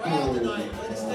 Crowd tonight, ladies